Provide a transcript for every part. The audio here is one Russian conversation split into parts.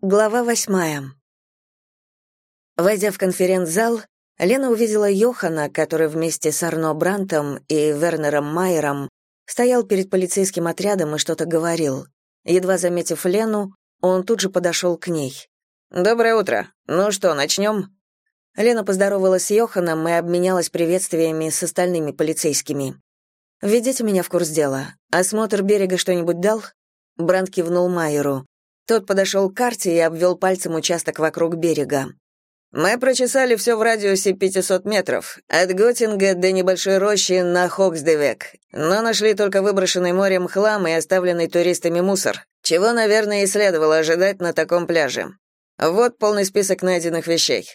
Глава восьмая. Войдя в конференц-зал, Лена увидела Йохана, который вместе с Арно Брантом и Вернером Майером стоял перед полицейским отрядом и что-то говорил. Едва заметив Лену, он тут же подошел к ней. «Доброе утро. Ну что, начнем?» Лена поздоровалась с Йоханом и обменялась приветствиями с остальными полицейскими. «Введите меня в курс дела. Осмотр берега что-нибудь дал?» Брант кивнул Майеру. Тот подошел к карте и обвел пальцем участок вокруг берега. «Мы прочесали все в радиусе 500 метров, от Готинга до небольшой рощи на Хоксдевек, но нашли только выброшенный морем хлам и оставленный туристами мусор, чего, наверное, и следовало ожидать на таком пляже. Вот полный список найденных вещей».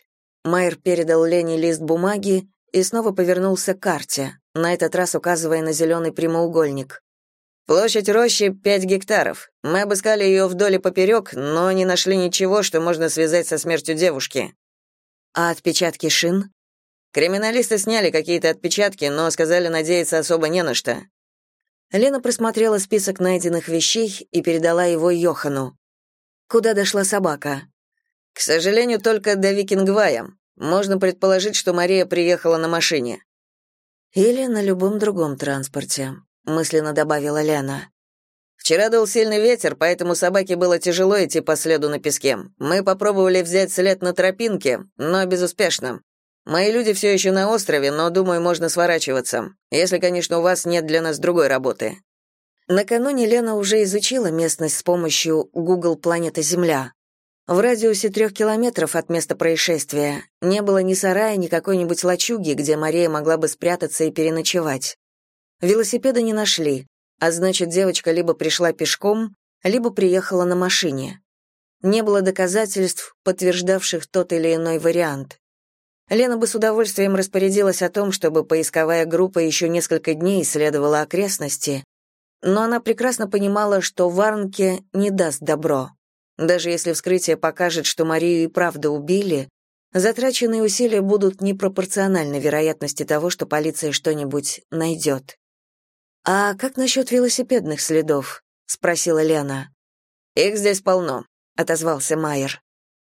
Майер передал Лене лист бумаги и снова повернулся к карте, на этот раз указывая на зеленый прямоугольник. Площадь рощи — пять гектаров. Мы обыскали ее вдоль и поперек, но не нашли ничего, что можно связать со смертью девушки. А отпечатки шин? Криминалисты сняли какие-то отпечатки, но сказали надеяться особо не на что. Лена просмотрела список найденных вещей и передала его Йохану. Куда дошла собака? К сожалению, только до Викингвая. Можно предположить, что Мария приехала на машине. Или на любом другом транспорте мысленно добавила Лена. Вчера дул сильный ветер, поэтому собаке было тяжело идти по следу на песке. Мы попробовали взять след на тропинке, но безуспешно. Мои люди все еще на острове, но, думаю, можно сворачиваться, если, конечно, у вас нет для нас другой работы». Накануне Лена уже изучила местность с помощью Google «Планета Земля». В радиусе трех километров от места происшествия не было ни сарая, ни какой-нибудь лачуги, где Мария могла бы спрятаться и переночевать. Велосипеда не нашли, а значит, девочка либо пришла пешком, либо приехала на машине. Не было доказательств, подтверждавших тот или иной вариант. Лена бы с удовольствием распорядилась о том, чтобы поисковая группа еще несколько дней исследовала окрестности, но она прекрасно понимала, что Варнке не даст добро. Даже если вскрытие покажет, что Марию и правда убили, затраченные усилия будут непропорциональны вероятности того, что полиция что-нибудь найдет. «А как насчет велосипедных следов?» — спросила Лена. «Их здесь полно», — отозвался Майер.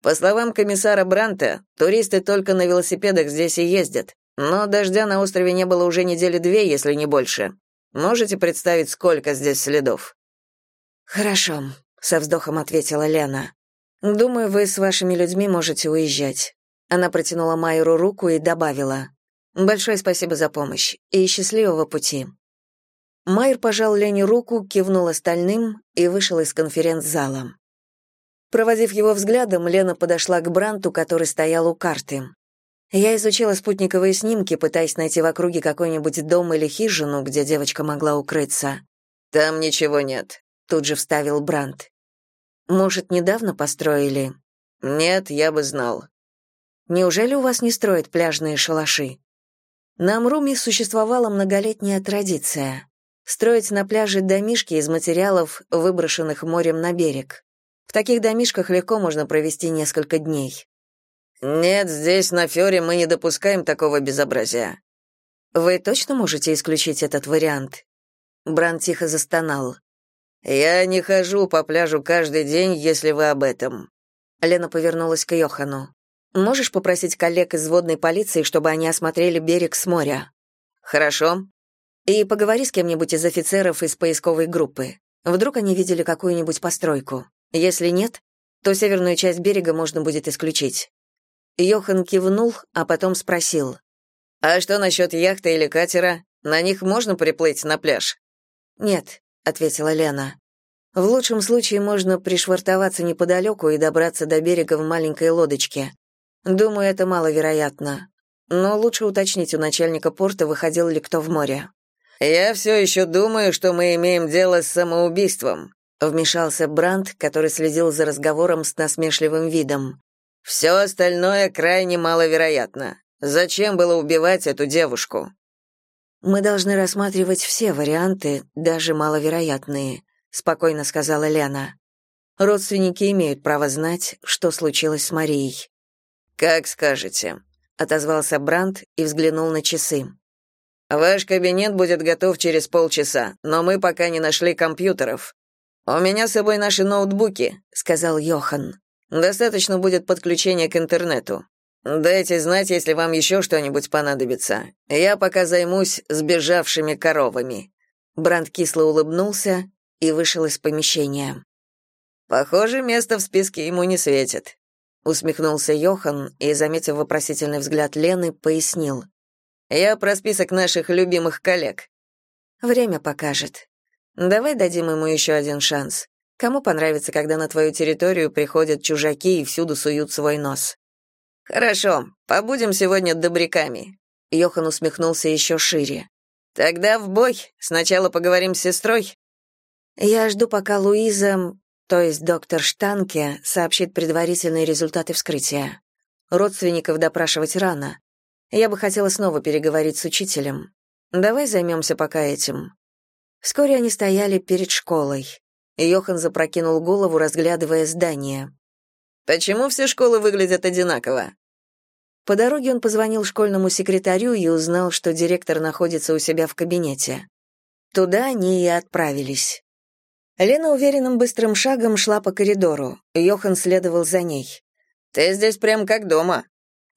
«По словам комиссара Бранта, туристы только на велосипедах здесь и ездят, но дождя на острове не было уже недели две, если не больше. Можете представить, сколько здесь следов?» «Хорошо», — со вздохом ответила Лена. «Думаю, вы с вашими людьми можете уезжать». Она протянула Майеру руку и добавила. «Большое спасибо за помощь и счастливого пути». Майер пожал Лене руку, кивнул остальным и вышел из конференц-зала. Проводив его взглядом, Лена подошла к Бранту, который стоял у карты. Я изучила спутниковые снимки, пытаясь найти в округе какой-нибудь дом или хижину, где девочка могла укрыться. «Там ничего нет», — тут же вставил Брант. «Может, недавно построили?» «Нет, я бы знал». «Неужели у вас не строят пляжные шалаши?» На Амруме существовала многолетняя традиция строить на пляже домишки из материалов, выброшенных морем на берег. В таких домишках легко можно провести несколько дней. Нет, здесь на Фёре мы не допускаем такого безобразия. Вы точно можете исключить этот вариант? Бран тихо застонал. Я не хожу по пляжу каждый день, если вы об этом. Лена повернулась к Йохану. Можешь попросить коллег из водной полиции, чтобы они осмотрели берег с моря? Хорошо. И поговори с кем-нибудь из офицеров из поисковой группы. Вдруг они видели какую-нибудь постройку. Если нет, то северную часть берега можно будет исключить». Йохан кивнул, а потом спросил. «А что насчет яхты или катера? На них можно приплыть на пляж?» «Нет», — ответила Лена. «В лучшем случае можно пришвартоваться неподалеку и добраться до берега в маленькой лодочке. Думаю, это маловероятно. Но лучше уточнить у начальника порта, выходил ли кто в море». «Я все еще думаю, что мы имеем дело с самоубийством», вмешался Бранд, который следил за разговором с насмешливым видом. «Все остальное крайне маловероятно. Зачем было убивать эту девушку?» «Мы должны рассматривать все варианты, даже маловероятные», спокойно сказала Лена. «Родственники имеют право знать, что случилось с Марией». «Как скажете», — отозвался Бранд и взглянул на часы. Ваш кабинет будет готов через полчаса, но мы пока не нашли компьютеров. У меня с собой наши ноутбуки, сказал Йохан. Достаточно будет подключения к интернету. Дайте знать, если вам еще что-нибудь понадобится. Я пока займусь сбежавшими коровами». Бранд кисло улыбнулся и вышел из помещения. «Похоже, место в списке ему не светит», — усмехнулся Йохан и, заметив вопросительный взгляд Лены, пояснил. «Я про список наших любимых коллег». «Время покажет. Давай дадим ему еще один шанс. Кому понравится, когда на твою территорию приходят чужаки и всюду суют свой нос?» «Хорошо, побудем сегодня добряками», — Йохан усмехнулся еще шире. «Тогда в бой. Сначала поговорим с сестрой». «Я жду, пока Луиза, то есть доктор Штанке, сообщит предварительные результаты вскрытия. Родственников допрашивать рано. Я бы хотела снова переговорить с учителем. Давай займемся пока этим». Вскоре они стояли перед школой. Йохан запрокинул голову, разглядывая здание. «Почему все школы выглядят одинаково?» По дороге он позвонил школьному секретарю и узнал, что директор находится у себя в кабинете. Туда они и отправились. Лена уверенным быстрым шагом шла по коридору. Йохан следовал за ней. «Ты здесь прям как дома».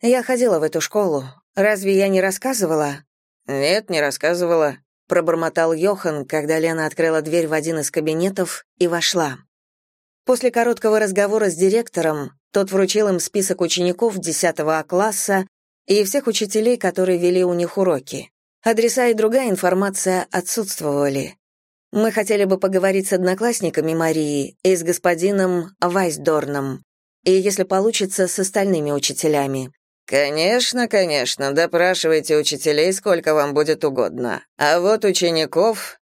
«Я ходила в эту школу. Разве я не рассказывала?» «Нет, не рассказывала», — пробормотал Йохан, когда Лена открыла дверь в один из кабинетов и вошла. После короткого разговора с директором тот вручил им список учеников 10 А класса и всех учителей, которые вели у них уроки. Адреса и другая информация отсутствовали. Мы хотели бы поговорить с одноклассниками Марии и с господином Вайсдорном, и, если получится, с остальными учителями. Конечно, конечно, допрашивайте учителей сколько вам будет угодно. А вот учеников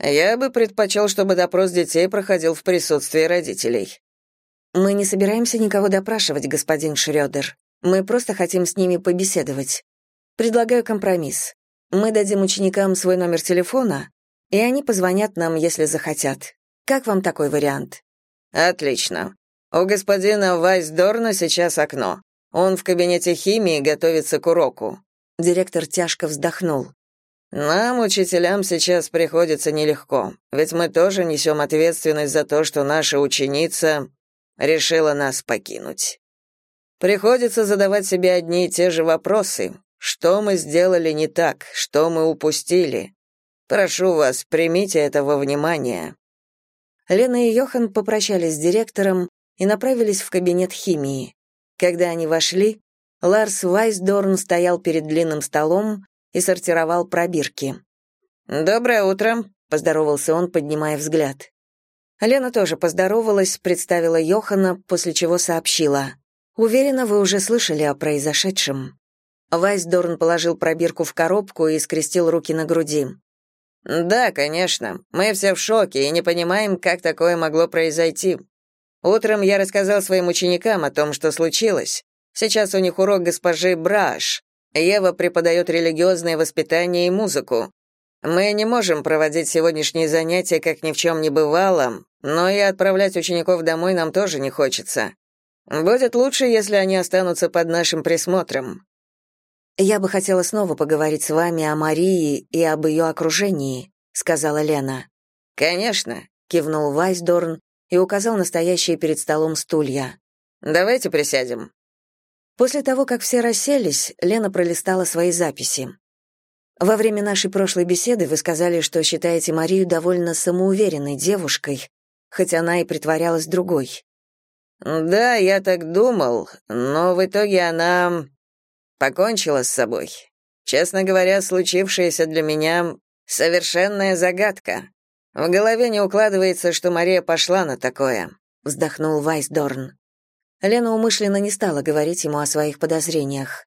я бы предпочел, чтобы допрос детей проходил в присутствии родителей. Мы не собираемся никого допрашивать, господин Шрёдер. Мы просто хотим с ними побеседовать. Предлагаю компромисс. Мы дадим ученикам свой номер телефона, и они позвонят нам, если захотят. Как вам такой вариант? Отлично. У господина Вайсдорна сейчас окно. Он в кабинете химии готовится к уроку. Директор тяжко вздохнул. Нам, учителям, сейчас приходится нелегко, ведь мы тоже несем ответственность за то, что наша ученица решила нас покинуть. Приходится задавать себе одни и те же вопросы. Что мы сделали не так? Что мы упустили? Прошу вас, примите это во внимание». Лена и Йохан попрощались с директором и направились в кабинет химии. Когда они вошли, Ларс Вайсдорн стоял перед длинным столом и сортировал пробирки. «Доброе утро», — поздоровался он, поднимая взгляд. Лена тоже поздоровалась, представила Йохана, после чего сообщила. «Уверена, вы уже слышали о произошедшем». Вайсдорн положил пробирку в коробку и скрестил руки на груди. Да, конечно. Мы все в шоке и не понимаем, как такое могло произойти. Утром я рассказал своим ученикам о том, что случилось. Сейчас у них урок госпожи Браш. Ева преподает религиозное воспитание и музыку. Мы не можем проводить сегодняшние занятия, как ни в чем не бывало, но и отправлять учеников домой нам тоже не хочется. Будет лучше, если они останутся под нашим присмотром. «Я бы хотела снова поговорить с вами о Марии и об ее окружении», — сказала Лена. «Конечно», — кивнул Вайсдорн и указал настоящие перед столом стулья. «Давайте присядем». После того, как все расселись, Лена пролистала свои записи. «Во время нашей прошлой беседы вы сказали, что считаете Марию довольно самоуверенной девушкой, хоть она и притворялась другой». «Да, я так думал, но в итоге она покончила с собой. Честно говоря, случившееся для меня совершенная загадка. В голове не укладывается, что Мария пошла на такое, вздохнул Вайсдорн. Лена умышленно не стала говорить ему о своих подозрениях.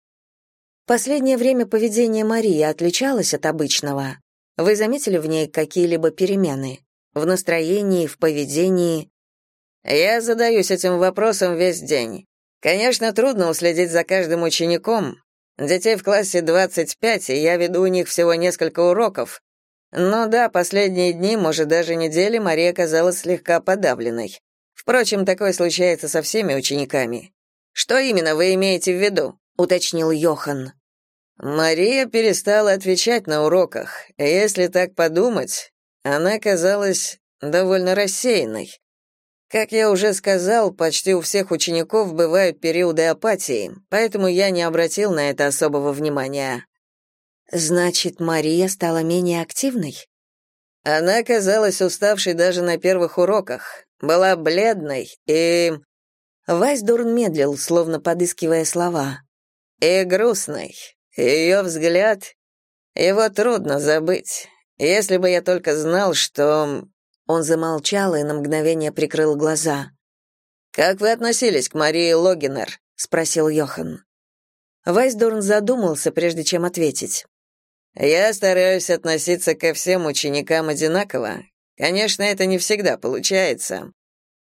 Последнее время поведение Марии отличалось от обычного. Вы заметили в ней какие-либо перемены в настроении, в поведении? Я задаюсь этим вопросом весь день. Конечно, трудно уследить за каждым учеником. Детей в классе 25, и я веду у них всего несколько уроков. Но да, последние дни, может, даже недели, Мария казалась слегка подавленной. Впрочем, такое случается со всеми учениками. Что именно вы имеете в виду? уточнил Йохан. Мария перестала отвечать на уроках. Если так подумать, она казалась довольно рассеянной. Как я уже сказал, почти у всех учеников бывают периоды апатии, поэтому я не обратил на это особого внимания. Значит, Мария стала менее активной? Она казалась уставшей даже на первых уроках, была бледной и... Вайсдорн медлил, словно подыскивая слова. И грустной. Ее взгляд... Его трудно забыть. Если бы я только знал, что... Он замолчал и на мгновение прикрыл глаза. «Как вы относились к Марии Логинер?» — спросил Йохан. Вайсдорн задумался, прежде чем ответить. «Я стараюсь относиться ко всем ученикам одинаково. Конечно, это не всегда получается.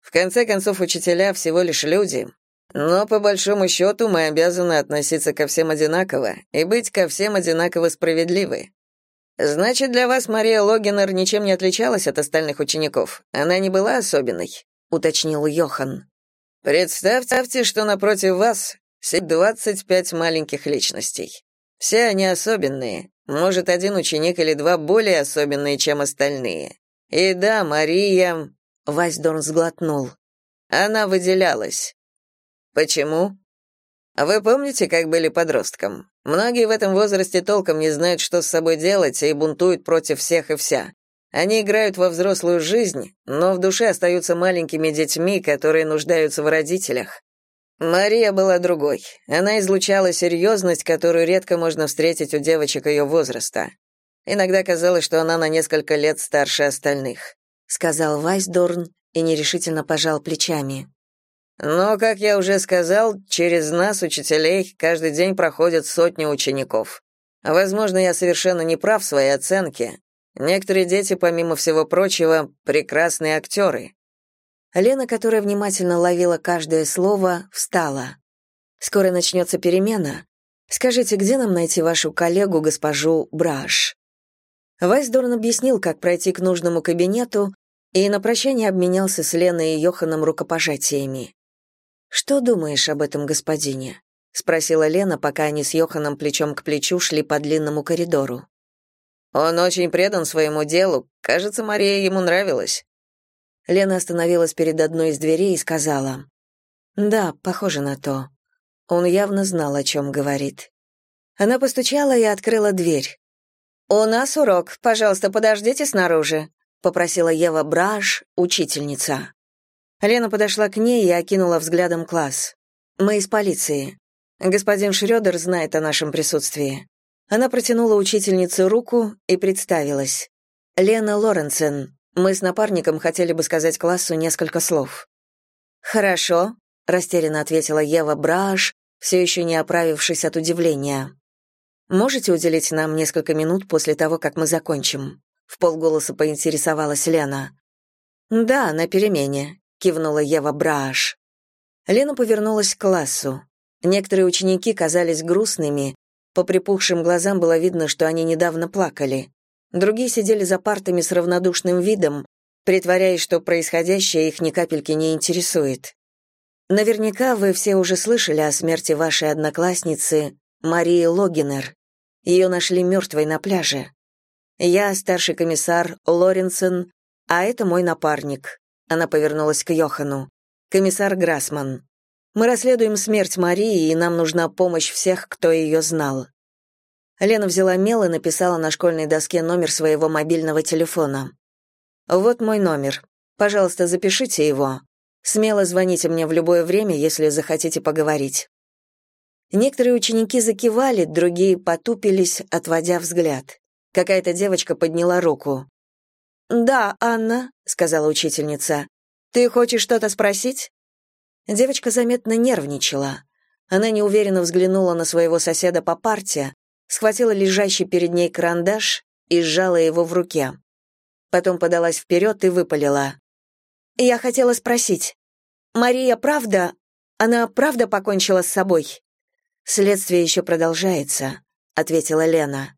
В конце концов, учителя всего лишь люди. Но по большому счету мы обязаны относиться ко всем одинаково и быть ко всем одинаково справедливы. Значит, для вас Мария Логинер ничем не отличалась от остальных учеников. Она не была особенной, уточнил Йохан. Представьте, что напротив вас сидит 25 маленьких личностей. Все они особенные. Может, один ученик или два более особенные, чем остальные. И да, Мария, Вайсдорн сглотнул. Она выделялась. Почему? Вы помните, как были подростком? Многие в этом возрасте толком не знают, что с собой делать, и бунтуют против всех и вся. Они играют во взрослую жизнь, но в душе остаются маленькими детьми, которые нуждаются в родителях. Мария была другой. Она излучала серьезность, которую редко можно встретить у девочек ее возраста. Иногда казалось, что она на несколько лет старше остальных, сказал Вайсдорн и нерешительно пожал плечами. Но, как я уже сказал, через нас, учителей, каждый день проходят сотни учеников. Возможно, я совершенно не прав в своей оценке. Некоторые дети, помимо всего прочего, прекрасные актеры. Лена, которая внимательно ловила каждое слово, встала. «Скоро начнется перемена. Скажите, где нам найти вашу коллегу, госпожу Браш?» Вайсдорн объяснил, как пройти к нужному кабинету, и на прощание обменялся с Леной и Йоханом рукопожатиями. «Что думаешь об этом господине?» — спросила Лена, пока они с Йоханом плечом к плечу шли по длинному коридору. «Он очень предан своему делу. Кажется, Мария ему нравилась». Лена остановилась перед одной из дверей и сказала. «Да, похоже на то. Он явно знал, о чем говорит». Она постучала и открыла дверь. «У нас урок. Пожалуйста, подождите снаружи», — попросила Ева Браш, учительница. Лена подошла к ней и окинула взглядом класс. «Мы из полиции. Господин Шрёдер знает о нашем присутствии». Она протянула учительнице руку и представилась. «Лена Лоренсен, мы с напарником хотели бы сказать классу несколько слов». «Хорошо», — растерянно ответила Ева Браш, все еще не оправившись от удивления. «Можете уделить нам несколько минут после того, как мы закончим?» В полголоса поинтересовалась Лена. «Да, на перемене», — кивнула Ева Браш. Лена повернулась к классу. Некоторые ученики казались грустными, по припухшим глазам было видно, что они недавно плакали. Другие сидели за партами с равнодушным видом, притворяясь, что происходящее их ни капельки не интересует. Наверняка вы все уже слышали о смерти вашей одноклассницы Марии Логинер. Ее нашли мертвой на пляже. Я старший комиссар Лоренсен, а это мой напарник. Она повернулась к Йохану. Комиссар Грасман. Мы расследуем смерть Марии, и нам нужна помощь всех, кто ее знал. Лена взяла мел и написала на школьной доске номер своего мобильного телефона. «Вот мой номер. Пожалуйста, запишите его. Смело звоните мне в любое время, если захотите поговорить». Некоторые ученики закивали, другие потупились, отводя взгляд. Какая-то девочка подняла руку. «Да, Анна», — сказала учительница. «Ты хочешь что-то спросить?» Девочка заметно нервничала. Она неуверенно взглянула на своего соседа по парте, схватила лежащий перед ней карандаш и сжала его в руке. Потом подалась вперед и выпалила. «Я хотела спросить, Мария правда, она правда покончила с собой?» «Следствие еще продолжается», — ответила Лена.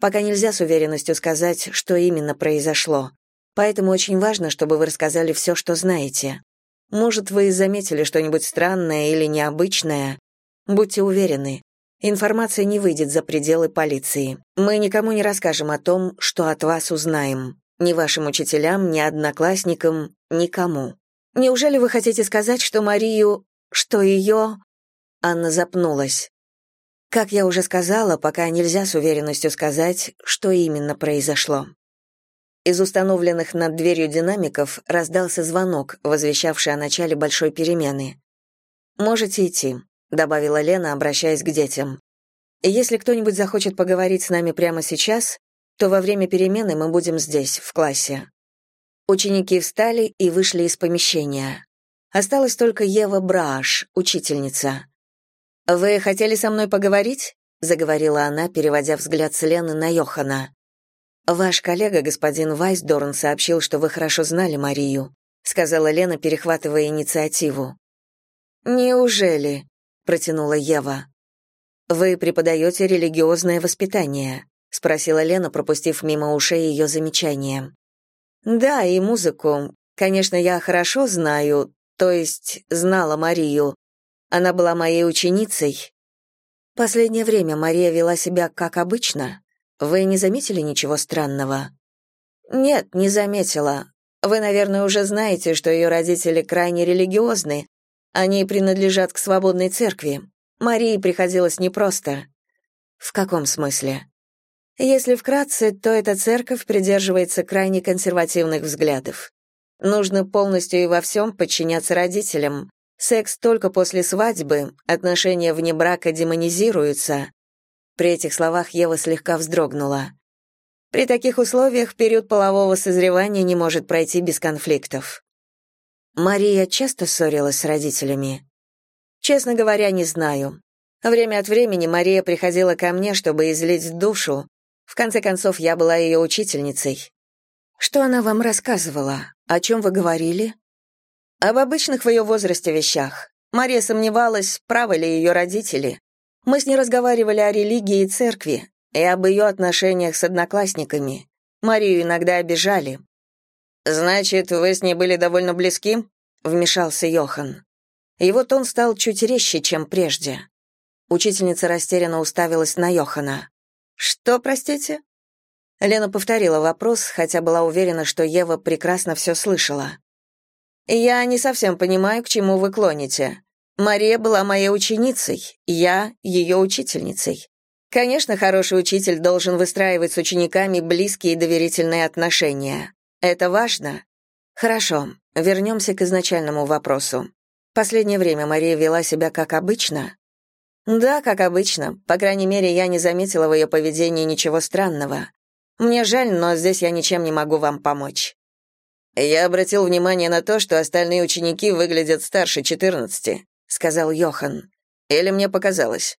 «Пока нельзя с уверенностью сказать, что именно произошло. Поэтому очень важно, чтобы вы рассказали все, что знаете. Может, вы заметили что-нибудь странное или необычное. Будьте уверены, Информация не выйдет за пределы полиции. Мы никому не расскажем о том, что от вас узнаем. Ни вашим учителям, ни одноклассникам, никому. Неужели вы хотите сказать, что Марию... что ее...» Анна запнулась. Как я уже сказала, пока нельзя с уверенностью сказать, что именно произошло. Из установленных над дверью динамиков раздался звонок, возвещавший о начале большой перемены. «Можете идти», — добавила Лена, обращаясь к детям. «Если кто-нибудь захочет поговорить с нами прямо сейчас, то во время перемены мы будем здесь, в классе». Ученики встали и вышли из помещения. Осталась только Ева Браш, учительница. «Вы хотели со мной поговорить?» — заговорила она, переводя взгляд с Лены на Йохана. «Ваш коллега, господин Вайсдорн, сообщил, что вы хорошо знали Марию», сказала Лена, перехватывая инициативу. «Неужели?» — протянула Ева. «Вы преподаете религиозное воспитание?» — спросила Лена, пропустив мимо ушей ее замечание. «Да, и музыку. Конечно, я хорошо знаю, то есть знала Марию. Она была моей ученицей». Последнее время Мария вела себя как обычно. Вы не заметили ничего странного? Нет, не заметила. Вы, наверное, уже знаете, что ее родители крайне религиозны. Они принадлежат к свободной церкви. Марии приходилось непросто. В каком смысле? Если вкратце, то эта церковь придерживается крайне консервативных взглядов. Нужно полностью и во всем подчиняться родителям. Секс только после свадьбы, отношения вне брака демонизируются, при этих словах Ева слегка вздрогнула. При таких условиях период полового созревания не может пройти без конфликтов. Мария часто ссорилась с родителями. Честно говоря, не знаю. Время от времени Мария приходила ко мне, чтобы излить душу. В конце концов, я была ее учительницей. Что она вам рассказывала? О чем вы говорили? Об обычных в ее возрасте вещах. Мария сомневалась, правы ли ее родители. Мы с ней разговаривали о религии и церкви и об ее отношениях с одноклассниками. Марию иногда обижали. «Значит, вы с ней были довольно близки?» — вмешался Йохан. Его тон стал чуть резче, чем прежде. Учительница растерянно уставилась на Йохана. «Что, простите?» Лена повторила вопрос, хотя была уверена, что Ева прекрасно все слышала. «Я не совсем понимаю, к чему вы клоните. Мария была моей ученицей, я ее учительницей. Конечно, хороший учитель должен выстраивать с учениками близкие и доверительные отношения. Это важно. Хорошо, вернемся к изначальному вопросу. Последнее время Мария вела себя как обычно? Да, как обычно. По крайней мере, я не заметила в ее поведении ничего странного. Мне жаль, но здесь я ничем не могу вам помочь. Я обратил внимание на то, что остальные ученики выглядят старше 14. — сказал Йохан. «Или мне показалось?»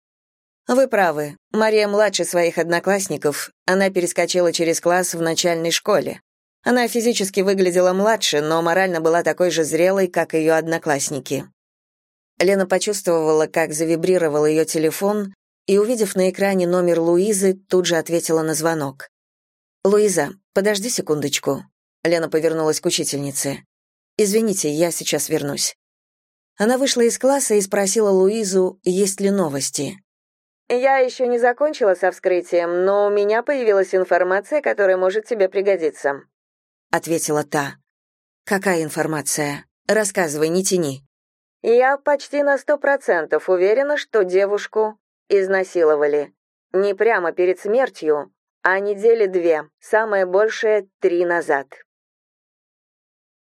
«Вы правы. Мария младше своих одноклассников. Она перескочила через класс в начальной школе. Она физически выглядела младше, но морально была такой же зрелой, как ее одноклассники». Лена почувствовала, как завибрировал ее телефон, и, увидев на экране номер Луизы, тут же ответила на звонок. «Луиза, подожди секундочку». Лена повернулась к учительнице. «Извините, я сейчас вернусь». Она вышла из класса и спросила Луизу, есть ли новости. «Я еще не закончила со вскрытием, но у меня появилась информация, которая может тебе пригодиться», — ответила та. «Какая информация? Рассказывай, не тяни». «Я почти на сто процентов уверена, что девушку изнасиловали. Не прямо перед смертью, а недели две, самое большее — три назад».